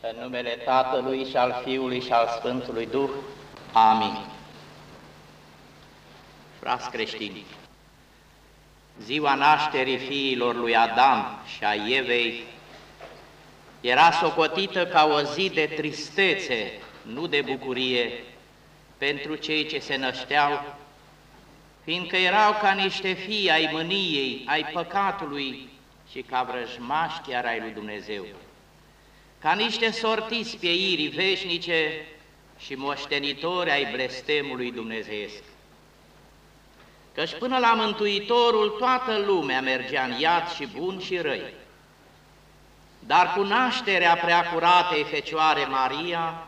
În numele Tatălui și al Fiului și al Sfântului Duh. Amin. Frați creștini, ziua nașterii fiilor lui Adam și a Evei era socotită ca o zi de tristețe, nu de bucurie, pentru cei ce se nășteau, fiindcă erau ca niște fii ai mâniei, ai păcatului și ca vrăjmași chiar ai lui Dumnezeu ca niște sortiți pieirii veșnice și moștenitori ai blestemului dumnezeiesc. Căci până la Mântuitorul toată lumea mergea în iad și bun și răi, dar cu nașterea preacuratei Fecioare Maria,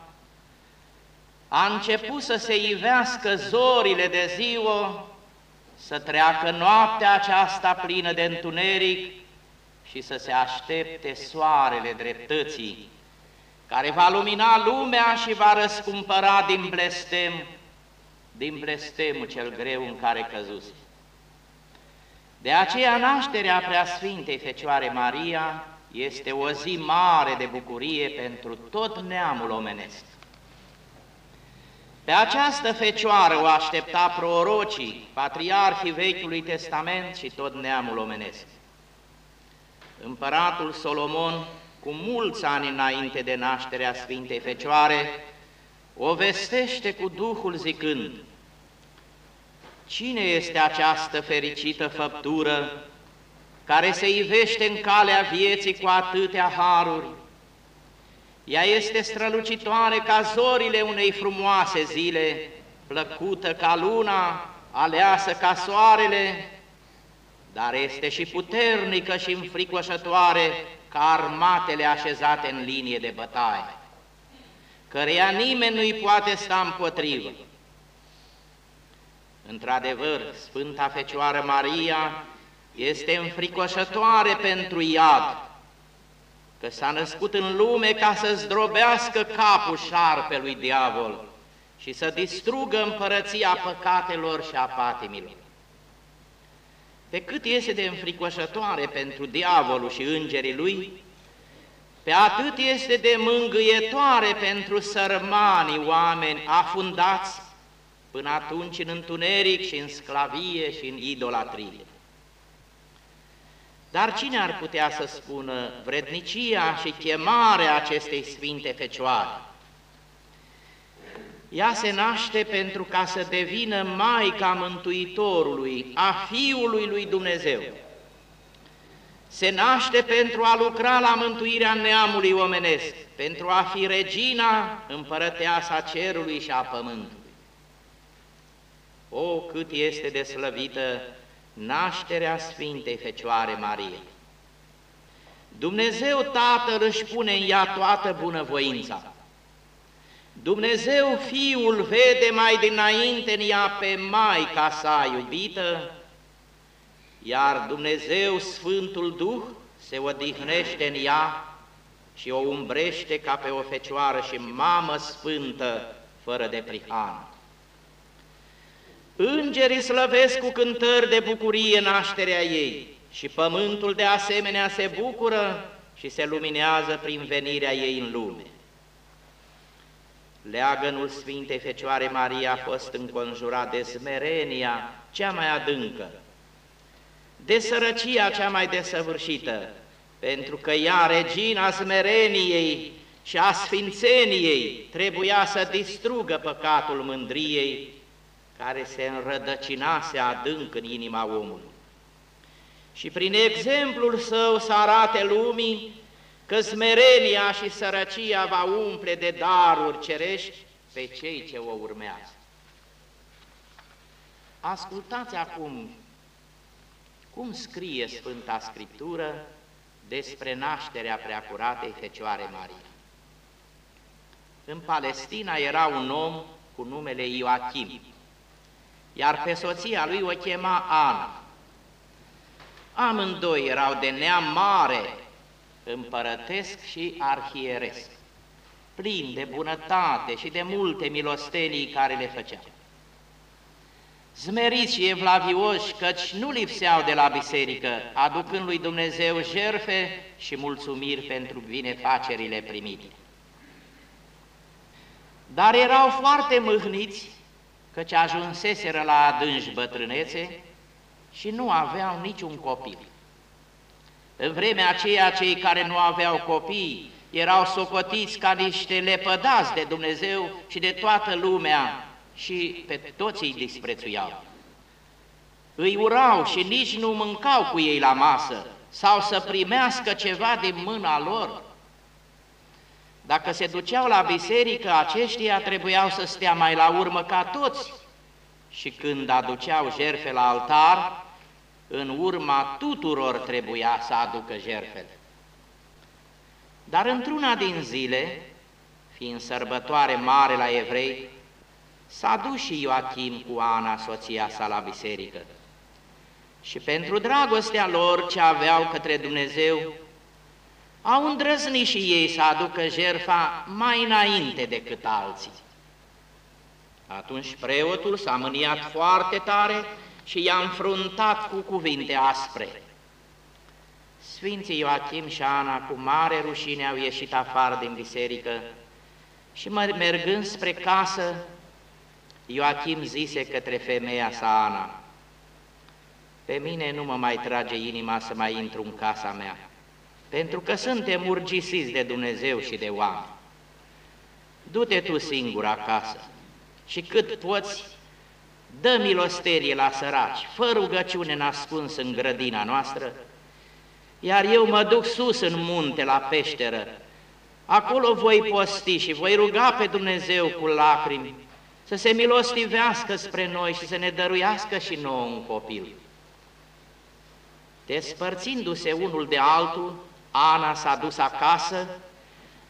a început să se ivească zorile de ziua, să treacă noaptea aceasta plină de întuneric și să se aștepte soarele dreptății, care va lumina lumea și va răscumpăra din blestem, din blestemul cel greu în care căzuse. De aceea nașterea Preasfintei Fecioare Maria este o zi mare de bucurie pentru tot neamul omenesc. Pe această fecioară o aștepta prorocii, patriarhii Vechiului Testament și tot neamul omenesc. Împăratul Solomon, cu mulți ani înainte de nașterea Sfintei Fecioare, o vestește cu Duhul zicând, Cine este această fericită făptură care se ivește în calea vieții cu atâtea haruri? Ea este strălucitoare ca zorile unei frumoase zile, plăcută ca luna, aleasă ca soarele, dar este și puternică și înfricoșătoare ca armatele așezate în linie de bătaie, căreia nimeni nu-i poate sta împotrivă. Într-adevăr, Sfânta Fecioară Maria este înfricoșătoare pentru iad, că s-a născut în lume ca să zdrobească capul șarpelui diavol și să distrugă împărăția păcatelor și a patimilor. Pe cât este de înfricoșătoare pentru diavolul și îngerii lui, pe atât este de mângâietoare pentru sărmanii oameni afundați până atunci în întuneric și în sclavie și în idolatrie. Dar cine ar putea să spună vrednicia și chemarea acestei Sfinte Fecioare? Ea se naște pentru ca să devină Maica Mântuitorului, a Fiului lui Dumnezeu. Se naște pentru a lucra la mântuirea neamului omenesc, pentru a fi regina împărăteasa cerului și a pământului. O, cât este de slăvită nașterea Sfintei Fecioare Marie! Dumnezeu Tatăl își pune în ea toată bunăvoința, Dumnezeu Fiul vede mai dinainte în ea pe Maica sa iubită, iar Dumnezeu Sfântul Duh se odihnește în ea și o umbrește ca pe o fecioară și mamă sfântă, fără de prihană. Îngerii slăvesc cu cântări de bucurie nașterea ei și pământul de asemenea se bucură și se luminează prin venirea ei în lume. Leagănul Sfintei Fecioare Maria a fost înconjurat de smerenia cea mai adâncă, de sărăcia cea mai desăvârșită, pentru că ea, regina smereniei și a sfințeniei, trebuia să distrugă păcatul mândriei care se înrădăcinase adânc în inima omului. Și prin exemplul său să arate lumii că smerenia și sărăcia va umple de daruri cerești pe cei ce o urmează. Ascultați acum cum scrie Sfânta Scriptură despre nașterea preacuratei Fecioare Maria. În Palestina era un om cu numele Ioachim, iar pe soția lui o chema Ana. Amândoi erau de neam mare, împărătesc și arhieresc, plin de bunătate și de multe milostenii care le făceau. Zmeriți și evlavioși, căci nu lipseau de la biserică, aducând lui Dumnezeu jerfe și mulțumiri pentru binefacerile primite. dar erau foarte mâhniți căci ajunseseră la adânci bătrânețe și nu aveau niciun copil. În vremea aceea, cei care nu aveau copii erau socotiți ca niște lepădați de Dumnezeu și de toată lumea și pe toți îi disprețuiau. Îi urau și nici nu mâncau cu ei la masă sau să primească ceva din mâna lor. Dacă se duceau la biserică, aceștia trebuiau să stea mai la urmă ca toți și când aduceau jerfe la altar, în urma tuturor trebuia să aducă jerfele. Dar într-una din zile, fiind sărbătoare mare la evrei, s-a dus și Ioachim cu Ana, soția sa, la biserică. Și pentru dragostea lor ce aveau către Dumnezeu, au îndrăznit și ei să aducă jerfa mai înainte decât alții. Atunci preotul s-a mâniat foarte tare și i-a înfruntat cu cuvinte aspre. Sfinții Ioachim și Ana cu mare rușine au ieșit afară din biserică și mergând spre casă, Ioachim zise către femeia sa Ana, Pe mine nu mă mai trage inima să mai intru în casa mea, pentru că suntem urgisiți de Dumnezeu și de oameni. Du-te tu singur acasă și cât poți, dă milosterie la săraci, fă rugăciune nascuns în grădina noastră, iar eu mă duc sus în munte la peșteră, acolo voi posti și voi ruga pe Dumnezeu cu lacrimi, să se milostivească spre noi și să ne dăruiască și nouă un copil. Despărțindu-se unul de altul, Ana s-a dus acasă,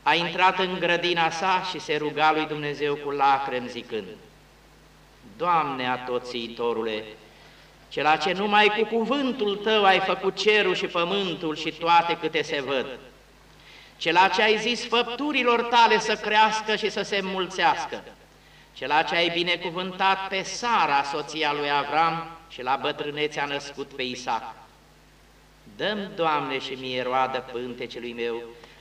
a intrat în grădina sa și se ruga lui Dumnezeu cu lacrimi zicând, Doamne atoțitorule, cela ce numai cu cuvântul Tău ai făcut cerul și pământul și toate câte se văd, cela ce ai zis făpturilor Tale să crească și să se înmulțească, cela ce ai binecuvântat pe Sara, soția lui Avram, și la bătrânețe a născut pe Isaac. Dăm, Doamne, și mie roadă pântecelui meu,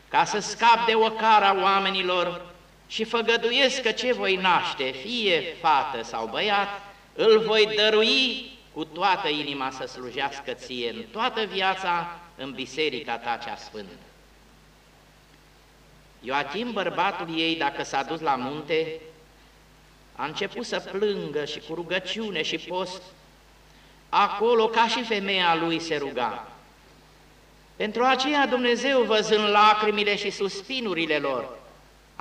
ca să scap de ocara oamenilor și făgăduiesc că ce voi naște, fie fată sau băiat, îl voi dărui cu toată inima să slujească ție în toată viața în biserica ta cea sfântă. Ioachim, bărbatul ei, dacă s-a dus la munte, a început să plângă și cu rugăciune și post, acolo ca și femeia lui se ruga. Pentru aceea Dumnezeu, văzând lacrimile și suspinurile lor,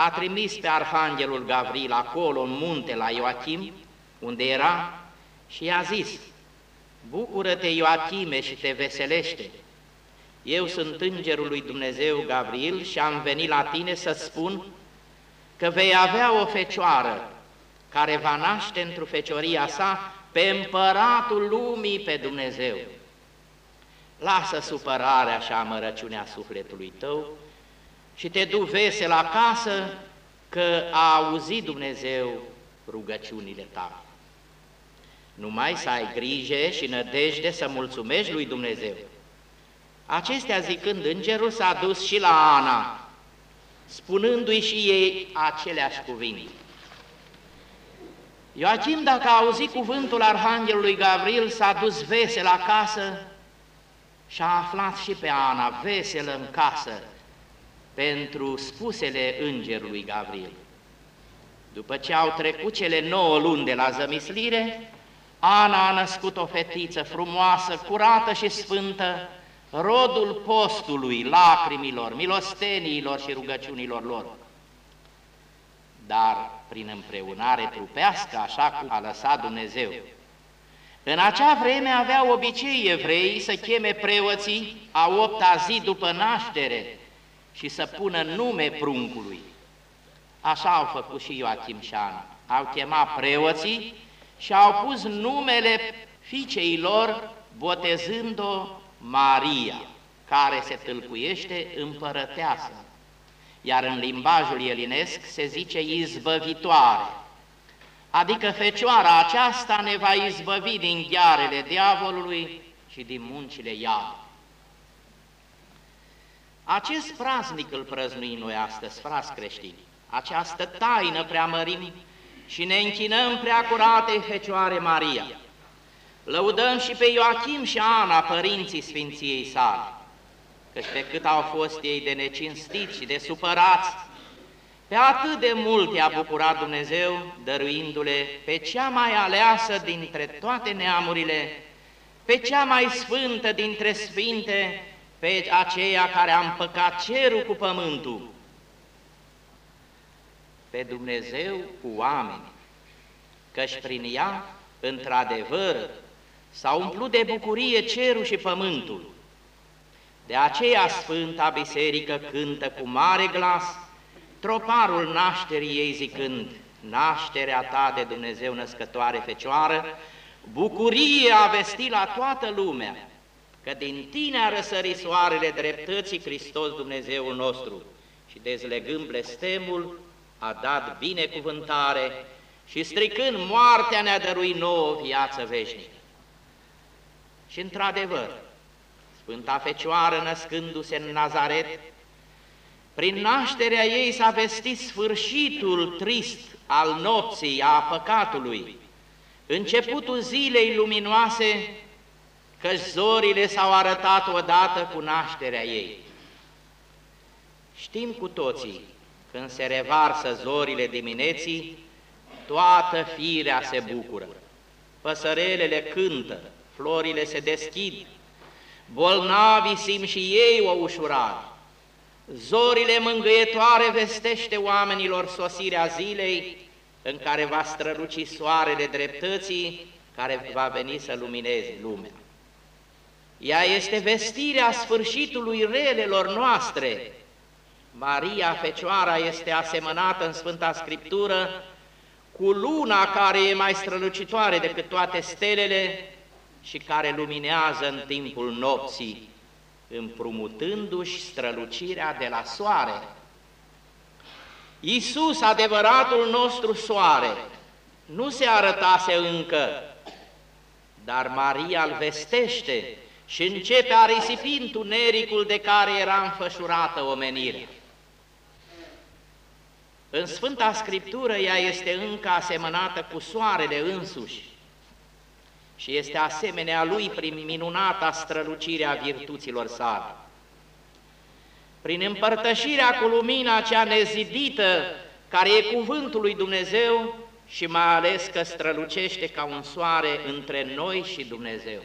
a trimis pe Arhanghelul Gavril acolo în munte la Ioachim, unde era, și i-a zis, Bucură-te, Ioachime, și te veselește! Eu sunt îngerul lui Dumnezeu, Gavril, și am venit la tine să spun că vei avea o fecioară care va naște într-o fecioria sa pe împăratul lumii, pe Dumnezeu. Lasă supărarea și amărăciunea sufletului tău și te du vesel acasă că a auzit Dumnezeu rugăciunile tale. Numai să ai grijă și nădejde să mulțumești lui Dumnezeu. Acestea zicând, îngerul s-a dus și la Ana, spunându-i și ei aceleași cuvinte. Ioachim, dacă a auzit cuvântul Arhanghelului Gabriel, s-a dus vesel acasă și a aflat și pe Ana veselă în casă pentru spusele îngerului Gabriel. După ce au trecut cele nouă luni de la zămislire, Ana a născut o fetiță frumoasă, curată și sfântă, rodul postului, lacrimilor, milosteniilor și rugăciunilor lor. Dar prin împreunare trupească, așa cum a lăsat Dumnezeu. În acea vreme aveau obicei evrei să cheme preoții a opta zi după naștere și să pună nume pruncului. Așa au făcut și Ioachim și Ana. Au chemat preoții și au pus numele fiicei lor, botezând-o Maria, care se tâlcuiește împărăteasă, iar în limbajul elinesc se zice izbăvitoare, adică Fecioara aceasta ne va izbăvi din ghearele diavolului și din muncile iadului. Acest praznic îl prăznuim noi astăzi, frați creștini. această taină preamărim și ne închinăm prea curate Fecioare Maria. Lăudăm și pe Ioachim și Ana, părinții Sfinției sale, căci pe cât au fost ei de necinstiți și de supărați, pe atât de mult i-a bucurat Dumnezeu, dăruindu-le pe cea mai aleasă dintre toate neamurile, pe cea mai sfântă dintre sfinte, pe aceea care a împăcat cerul cu pământul, pe Dumnezeu cu oameni, căci prin ea, într-adevăr, s-a umplut de bucurie cerul și pământul. De aceea Sfânta Biserică cântă cu mare glas troparul nașterii ei zicând, nașterea ta de Dumnezeu născătoare Fecioară, bucurie a vestit la toată lumea, că din tine a răsărit soarele dreptății Hristos Dumnezeul nostru și dezlegând blestemul, a dat binecuvântare și stricând moartea ne-a dăruit nouă viață veșnică. Și într-adevăr, Sfânta Fecioară născându-se în Nazaret, prin nașterea ei s-a vestit sfârșitul trist al nopții, a păcatului, începutul zilei luminoase, că zorile s-au arătat odată cu nașterea ei. Știm cu toții, când se revarsă zorile dimineții, toată firea se bucură. Păsărelele cântă, florile se deschid, bolnavii simt și ei o ușurare. Zorile mângâietoare vestește oamenilor sosirea zilei în care va străluci soarele dreptății care va veni să lumineze lumea. Ea este vestirea sfârșitului relelor noastre. Maria Fecioara este asemănată în Sfânta Scriptură cu luna care e mai strălucitoare decât toate stelele și care luminează în timpul nopții, împrumutându-și strălucirea de la soare. Iisus, adevăratul nostru soare, nu se arătase încă, dar Maria îl vestește și începe a risipi întunericul de care era înfășurată omenirea. În Sfânta Scriptură ea este încă asemănată cu soarele însuși și este asemenea lui prin minunata strălucire a virtuților sale. Prin împărtășirea cu lumina cea nezidită, care e cuvântul lui Dumnezeu și mai ales că strălucește ca un soare între noi și Dumnezeu.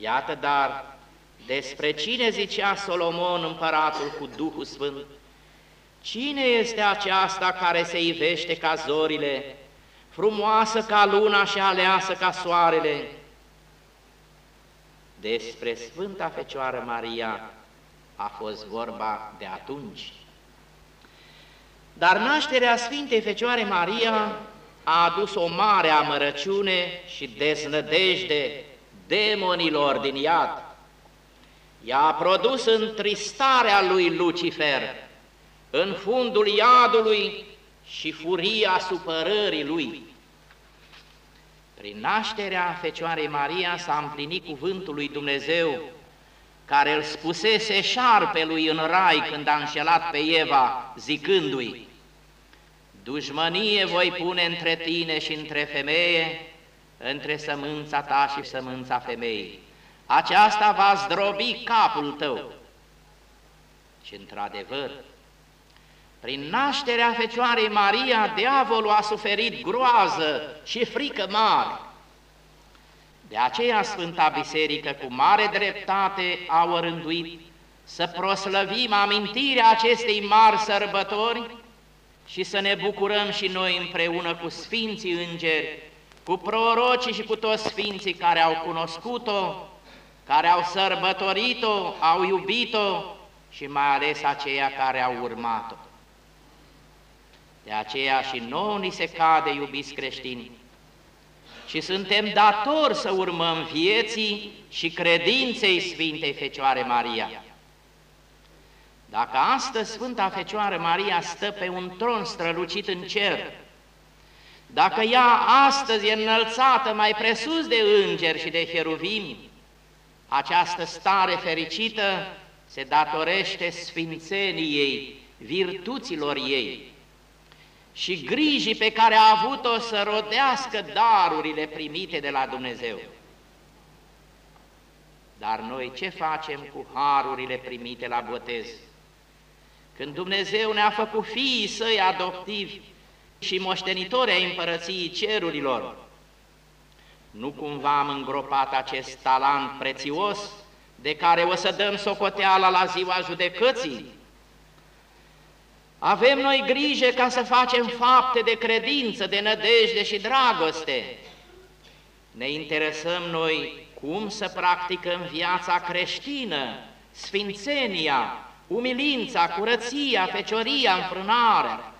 Iată dar despre cine zicea Solomon împăratul cu Duhul Sfânt, Cine este aceasta care se ivește ca zorile, frumoasă ca luna și aleasă ca soarele? Despre Sfânta Fecioară Maria a fost vorba de atunci. Dar nașterea Sfintei Fecioare Maria a adus o mare amărăciune și deznădejde demonilor din iad. Ea a produs întristarea lui Lucifer, în fundul iadului și furia supărării lui. Prin nașterea Fecioarei Maria s-a împlinit cuvântul lui Dumnezeu, care îl spusese șarpelui în rai când a înșelat pe Eva, zicându-i, Dușmănie voi pune între tine și între femeie, între sămânța ta și sămânța femeii. Aceasta va zdrobi capul tău. Și într-adevăr, prin nașterea Fecioarei Maria, diavolul a suferit groază și frică mare. De aceea Sfânta Biserică cu mare dreptate a orânduit să proslăvim amintirea acestei mari sărbători și să ne bucurăm și noi împreună cu Sfinții Îngeri, cu prorocii și cu toți Sfinții care au cunoscut-o, care au sărbătorit-o, au iubit-o și mai ales aceia care au urmat-o. De aceea și nouă ni se cade, iubiți creștini, și suntem datori să urmăm vieții și credinței Sfintei Fecioare Maria. Dacă astăzi Sfânta Fecioară Maria stă pe un tron strălucit în cer, dacă ea astăzi e înălțată mai presus de îngeri și de heruvimi, această stare fericită se datorește sfințeniei virtuților ei și grijii pe care a avut-o să rodească darurile primite de la Dumnezeu. Dar noi ce facem cu harurile primite la botez? Când Dumnezeu ne-a făcut fiii săi adoptivi și moștenitori ai împărăției cerurilor, nu cumva am îngropat acest talent prețios de care o să dăm socoteala la ziua judecății? Avem noi grijă ca să facem fapte de credință, de nădejde și dragoste. Ne interesăm noi cum să practicăm viața creștină, sfințenia, umilința, curăția, fecioria, înfrânarea,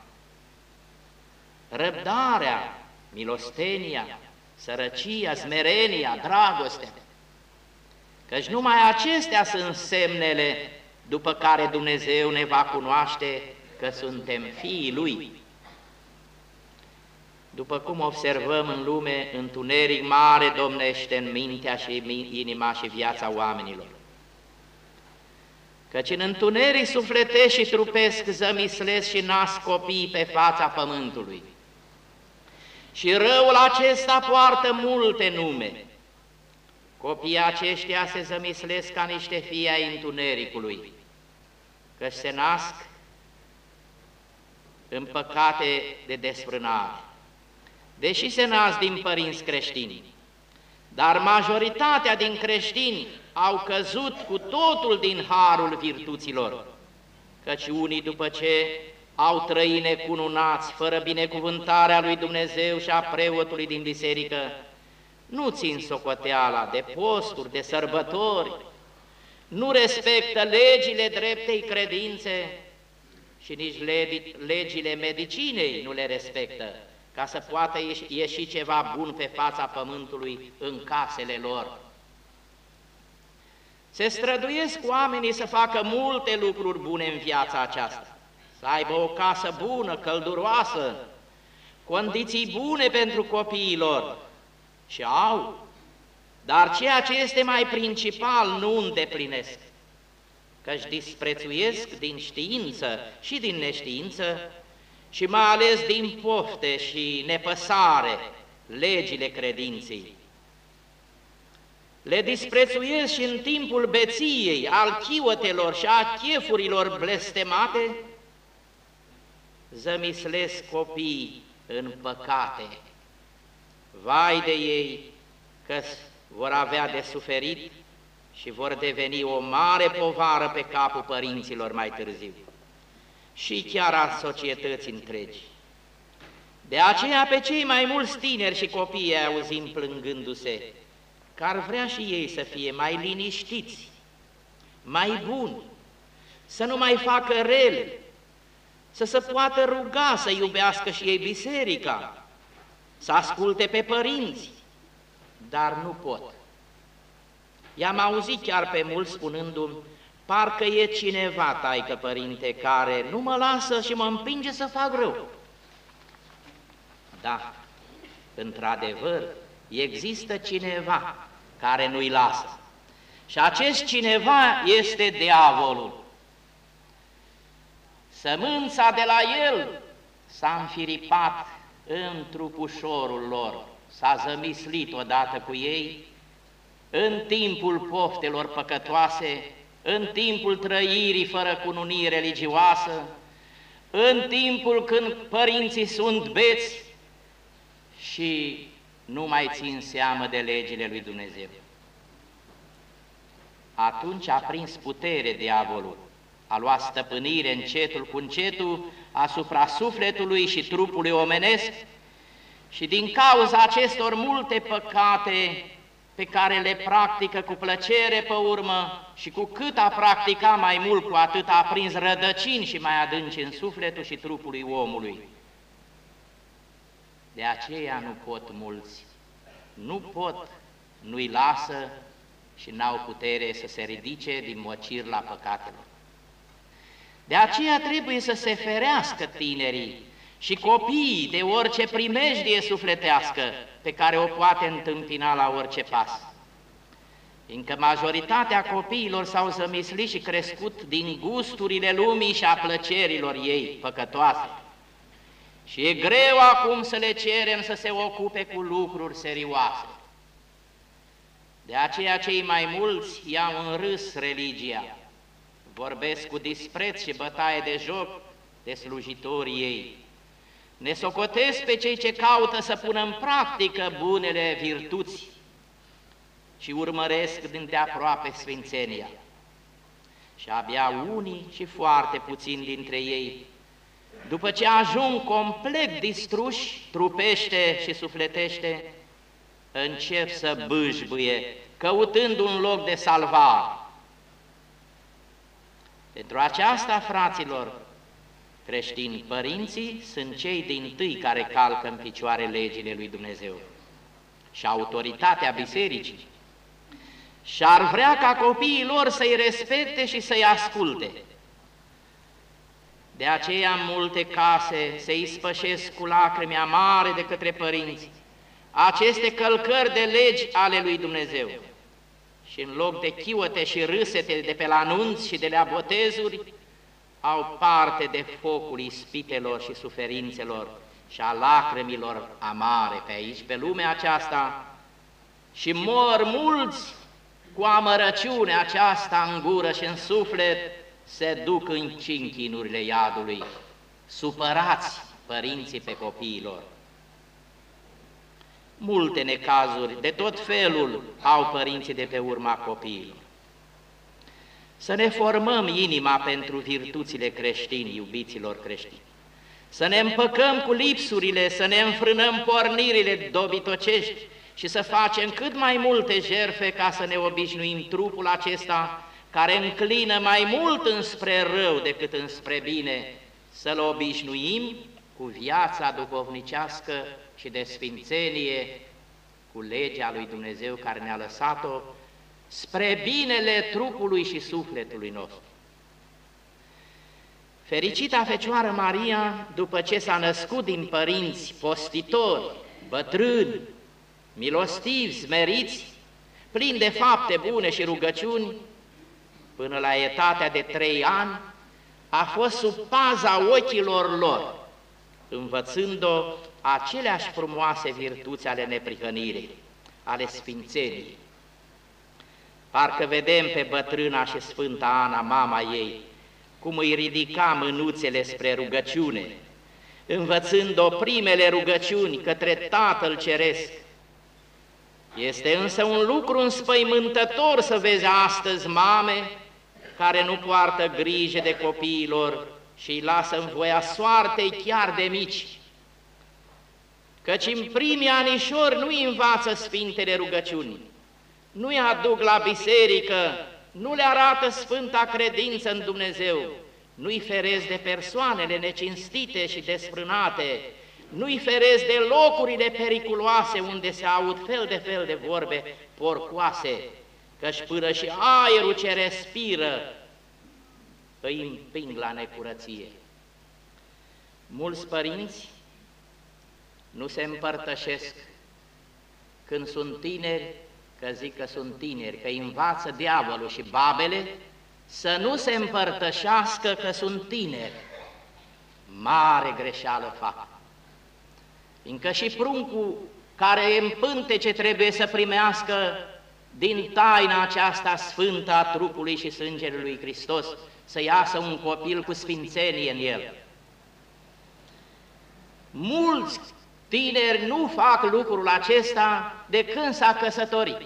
răbdarea, milostenia, sărăcia, smerenia, dragostea. Căci numai acestea sunt semnele după care Dumnezeu ne va cunoaște că suntem fiii Lui. După cum observăm în lume, întuneric mare domnește în mintea și inima și viața oamenilor. Căci în întuneric sufletesc și trupesc zămislesc și nasc copii pe fața pământului. Și răul acesta poartă multe nume. Copiii aceștia se zămislesc ca niște fii ai întunericului, că se nasc în păcate de desfrânare. Deși se nasc din părinți creștini, dar majoritatea din creștini au căzut cu totul din harul virtuților, căci unii după ce au trăit necununați, fără binecuvântarea lui Dumnezeu și a preotului din biserică, nu țin socoteala de posturi, de sărbători, nu respectă legile dreptei credințe și nici legile medicinei nu le respectă, ca să poată ieși ceva bun pe fața pământului în casele lor. Se străduiesc oamenii să facă multe lucruri bune în viața aceasta, să aibă o casă bună, călduroasă, condiții bune pentru copiilor. Și au, dar ceea ce este mai principal nu îndeplinesc, căci disprețuiesc din știință și din neștiință și mai ales din pofte și nepăsare legile credinței. Le disprețuiesc și în timpul beției, al chiotelor și a chefurilor blestemate, zămislesc copiii în păcate. Vai de ei că vor avea de suferit și vor deveni o mare povară pe capul părinților mai târziu și chiar a societății întregi. De aceea pe cei mai mulți tineri și copii auzim plângându-se, că ar vrea și ei să fie mai liniștiți, mai buni, să nu mai facă rele, să se poată ruga să iubească și ei biserica, să asculte pe părinți, dar nu pot. I-am auzit chiar pe mulți spunându-mi, parcă e cineva, taică părinte, care nu mă lasă și mă împinge să fac rău. Da, într-adevăr, există cineva care nu-i lasă. Și acest cineva este diavolul. Sămânța de la el s-a înfiripat în trupușorul lor, s-a zămislit odată cu ei, în timpul poftelor păcătoase, în timpul trăirii fără cununie religioasă, în timpul când părinții sunt beți și nu mai țin seamă de legile lui Dumnezeu. Atunci a prins putere diavolul, a luat stăpânire încetul cu încetul asupra sufletului și trupului omenesc și din cauza acestor multe păcate pe care le practică cu plăcere pe urmă și cu cât a practica mai mult, cu atât a prins rădăcini și mai adânci în sufletul și trupului omului. De aceea nu pot mulți, nu pot, nu-i lasă și n-au putere să se ridice din mocir la păcatelor. De aceea trebuie să se ferească tinerii și copiii de orice primejdie sufletească pe care o poate întâmpina la orice pas. fiindcă majoritatea copiilor s-au zămislit și crescut din gusturile lumii și a plăcerilor ei păcătoase. Și e greu acum să le cerem să se ocupe cu lucruri serioase. De aceea cei mai mulți i-au înrâs religia, vorbesc cu dispreț și bătaie de joc de slujitorii ei. Ne socotesc pe cei ce caută să pună în practică bunele virtuți și urmăresc din de aproape sfințenia. Și abia unii și foarte puțini dintre ei, după ce ajung complet distruși, trupește și sufletește, încep să bâșbâie, căutând un loc de salvare. Pentru aceasta, fraților, creștini, părinții sunt cei din tâi care calcă în picioare legile lui Dumnezeu și autoritatea bisericii și ar vrea ca copiii lor să-i respecte și să-i asculte. De aceea în multe case se ispășesc cu lacrimi amare de către părinți aceste călcări de legi ale lui Dumnezeu. Și în loc de chiuăte și râsete de pe la anunți și de la botezuri, au parte de focul ispitelor și suferințelor și a lacrimilor amare pe aici, pe lumea aceasta, și mor mulți cu amărăciune aceasta în gură și în suflet, se duc în cinchinurile iadului, supărați părinții pe copiilor. Multe necazuri de tot felul au părinții de pe urma copiilor. Să ne formăm inima pentru virtuțile creștini, iubiților creștini. Să ne împăcăm cu lipsurile, să ne înfrânăm pornirile dobitocești și să facem cât mai multe jerfe ca să ne obișnuim trupul acesta care înclină mai mult înspre rău decât înspre bine, să-l obișnuim cu viața duhovnicească și de sfințenie, cu legea lui Dumnezeu care ne-a lăsat-o, spre binele trupului și sufletului nostru. Fericita Fecioară Maria, după ce s-a născut din părinți postitori, bătrâni, milostivi, smeriți, plini de fapte bune și rugăciuni, până la etatea de trei ani, a fost sub paza ochilor lor, învățând-o aceleași frumoase virtuți ale neprihănirii, ale sfințenii. Parcă vedem pe bătrâna și Sfânta Ana, mama ei, cum îi ridica mânuțele spre rugăciune, învățând-o primele rugăciuni către Tatăl Ceresc, este însă un lucru înspăimântător să vezi astăzi mame care nu poartă grijă de copiilor și îi lasă în voia soartei chiar de mici. Căci în primii anișori nu-i învață Sfintele rugăciuni, nu-i aduc la biserică, nu le arată Sfânta credință în Dumnezeu, nu-i ferez de persoanele necinstite și desfrânate, nu-i ferezi de locurile periculoase unde se aud fel de fel de vorbe porcoase, căci până și aerul ce respiră îi împing la necurăție. Mulți părinți nu se împărtășesc când sunt tineri, că zic că sunt tineri, că învață diavolul și babele să nu se împărtășească că sunt tineri. Mare greșeală fac fiindcă și pruncul care e în pântece trebuie să primească din taina aceasta sfântă a trupului și sângelui lui Hristos, să iasă un copil cu sfințenie în el. Mulți tineri nu fac lucrul acesta de când s-a căsătorit.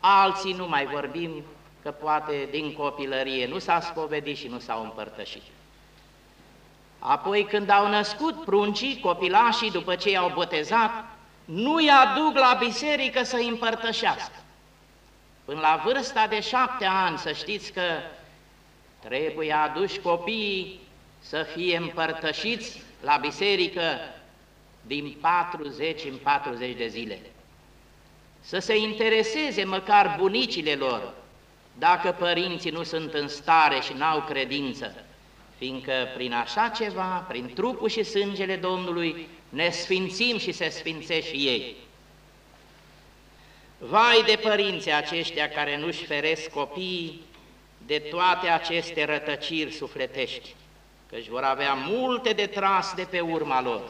Alții nu mai vorbim, că poate din copilărie nu s-a spovedit și nu s-au împărtășit. Apoi când au născut pruncii, copilașii, după ce i-au botezat, nu-i aduc la biserică să îi împărtășească. Până la vârsta de șapte ani, să știți că trebuie aduși copiii să fie împărtășiți la biserică din 40 în 40 de zile. Să se intereseze măcar bunicile lor, dacă părinții nu sunt în stare și n-au credință, fiindcă prin așa ceva, prin trupul și sângele Domnului, ne sfințim și se sfințe și ei. Vai de părinții aceștia care nu-și feresc copiii de toate aceste rătăciri sufletești, căci vor avea multe de tras de pe urma lor.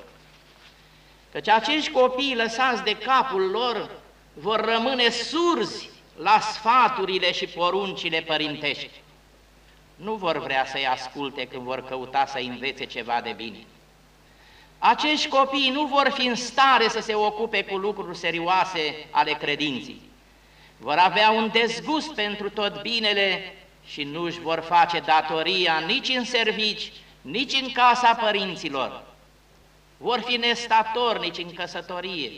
Căci acești copii lăsați de capul lor vor rămâne surzi la sfaturile și poruncile părintești. Nu vor vrea să-i asculte când vor căuta să învețe ceva de bine. Acești copii nu vor fi în stare să se ocupe cu lucruri serioase ale credinții. Vor avea un dezgust pentru tot binele și nu își vor face datoria nici în servici, nici în casa părinților. Vor fi nestatornici în căsătorie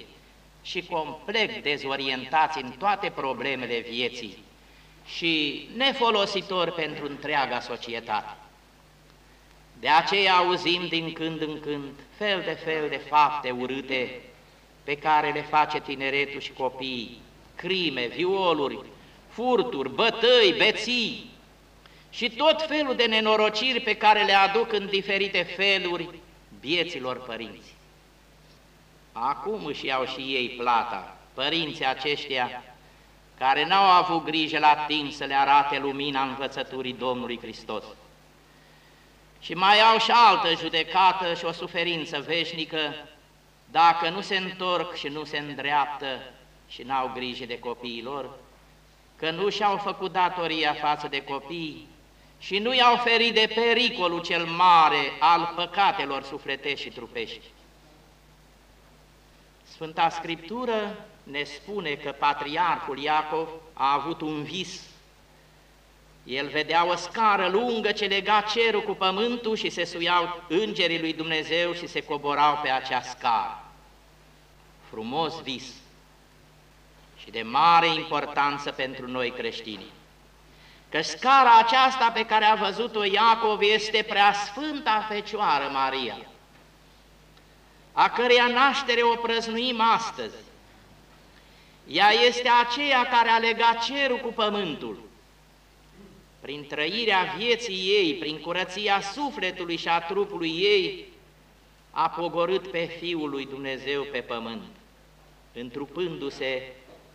și complet dezorientați în toate problemele vieții și nefolositori pentru întreaga societate. De aceea auzim din când în când fel de fel de fapte urâte pe care le face tineretul și copiii, crime, violuri, furturi, bătăi, beții și tot felul de nenorociri pe care le aduc în diferite feluri vieților părinți. Acum își iau și ei plata, părinții aceștia care n-au avut grijă la timp să le arate lumina învățăturii Domnului Hristos. Și mai au și altă judecată și o suferință veșnică dacă nu se întorc și nu se îndreaptă și n-au grijă de copiilor, că nu și-au făcut datoria față de copii și nu i-au ferit de pericolul cel mare al păcatelor sufletești și trupești. Sfânta Scriptură ne spune că patriarhul Iacov a avut un vis. El vedea o scară lungă ce lega cerul cu pământul și se suiau îngerii lui Dumnezeu și se coborau pe acea scară. Frumos vis și de mare importanță pentru noi creștini. Că scara aceasta pe care a văzut-o Iacov este prea sfânta Fecioară Maria, a căreia naștere o prăznuim astăzi, ea este aceea care a legat cerul cu pământul. Prin trăirea vieții ei, prin curăția sufletului și a trupului ei, a pogorât pe Fiul lui Dumnezeu pe pământ, întrupându-se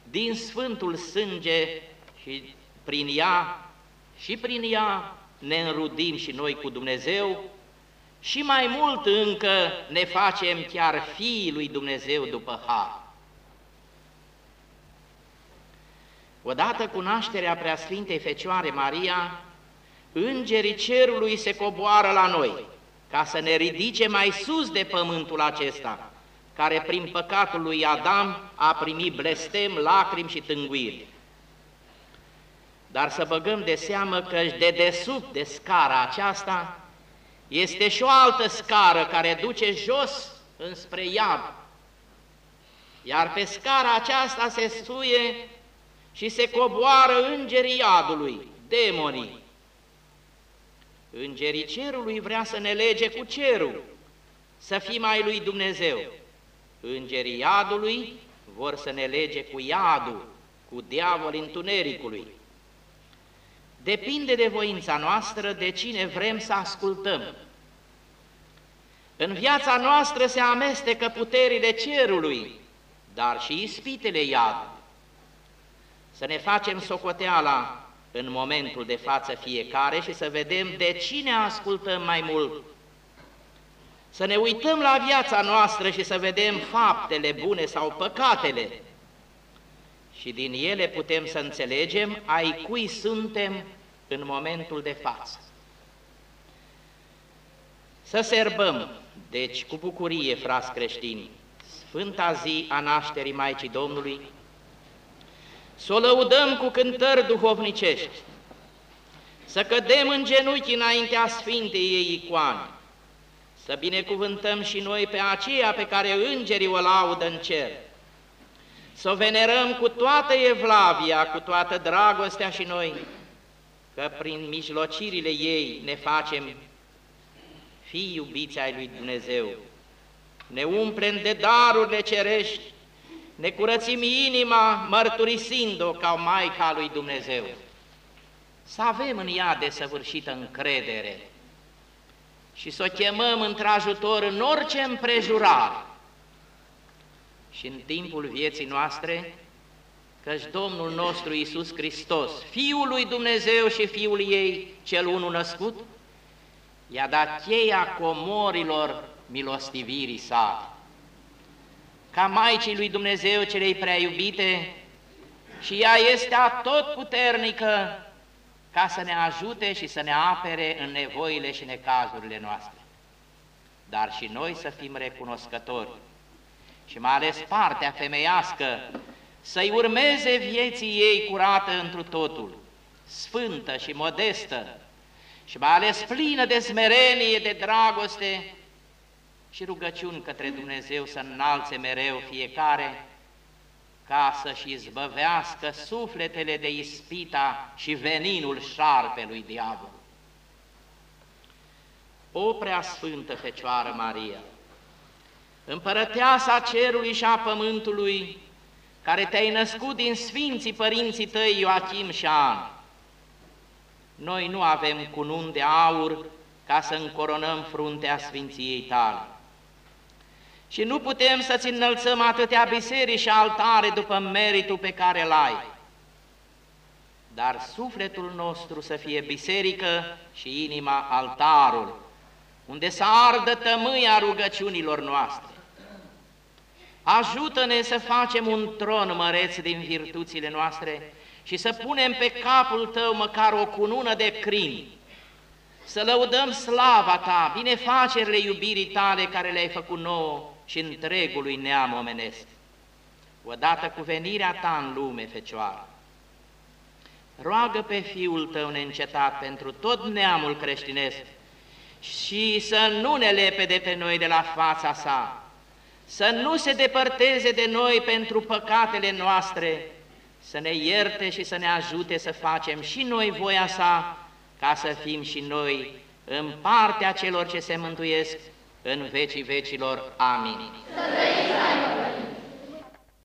din Sfântul Sânge și prin ea, și prin ea ne înrudim și noi cu Dumnezeu și mai mult încă ne facem chiar fiii lui Dumnezeu după har. Odată cu nașterea Preasfintei Fecioare Maria, îngerii cerului se coboară la noi, ca să ne ridice mai sus de pământul acesta, care prin păcatul lui Adam a primit blestem, lacrimi și tânguiri. Dar să băgăm de seamă că de desubt de scara aceasta este și o altă scară care duce jos înspre iad. Iar pe scara aceasta se suie și se coboară îngerii iadului, demonii. Îngerii cerului vrea să ne lege cu cerul, să fim mai lui Dumnezeu. Îngerii iadului vor să ne lege cu iadul, cu diavolul întunericului. Depinde de voința noastră de cine vrem să ascultăm. În viața noastră se amestecă puterile cerului, dar și ispitele iadului să ne facem socoteala în momentul de față fiecare și să vedem de cine ascultăm mai mult. Să ne uităm la viața noastră și să vedem faptele bune sau păcatele. Și din ele putem să înțelegem ai cui suntem în momentul de față. Să serbăm, deci cu bucurie, frați creștini, Sfânta zi a nașterii Maicii Domnului, să o lăudăm cu cântări duhovnicești, să cădem în genunchi înaintea Sfintei ei icoane, să binecuvântăm și noi pe aceea pe care îngerii o laudă în cer, să o venerăm cu toată evlavia, cu toată dragostea și noi, că prin mijlocirile ei ne facem fii iubiți ai lui Dumnezeu, ne umplem de darurile cerești ne curățim inima mărturisind-o ca Maica lui Dumnezeu. Să avem în ea desăvârșită încredere și să o chemăm într-ajutor în orice împrejurare. Și în timpul vieții noastre, căci Domnul nostru Iisus Hristos, Fiul lui Dumnezeu și Fiul ei, cel unul născut, i-a dat cheia comorilor milostivirii sale. Ca Maicii lui Dumnezeu celei prea iubite, și ea este tot puternică ca să ne ajute și să ne apere în nevoile și necazurile noastre. Dar și noi să fim recunoscători și mai ales partea femeiască să-i urmeze vieții ei curată întru totul, sfântă și modestă și mai ales plină de smerenie, de dragoste și rugăciuni către Dumnezeu să înalțe mereu fiecare ca să-și izbăvească sufletele de ispita și veninul șarpelui diavol. O prea sfântă Fecioară Maria, împărăteasa cerului și a pământului, care te-ai născut din Sfinții Părinții tăi Ioachim și An, noi nu avem cunun de aur ca să încoronăm fruntea Sfinției tale și nu putem să-ți înălțăm atâtea biserici și altare după meritul pe care îl ai. Dar sufletul nostru să fie biserică și inima altarul, unde să ardă tămâia rugăciunilor noastre. Ajută-ne să facem un tron măreț din virtuțile noastre și să punem pe capul Tău măcar o cunună de crin, să lăudăm slava Ta, binefacerile iubirii Tale care le-ai făcut nouă și întregului neam omenesc. Odată cu venirea ta în lume, Fecioară, roagă pe Fiul tău neîncetat pentru tot neamul creștinesc și să nu ne lepe de pe noi de la fața sa, să nu se depărteze de noi pentru păcatele noastre, să ne ierte și să ne ajute să facem și noi voia sa, ca să fim și noi în partea celor ce se mântuiesc în vecii vecilor. Amin. Să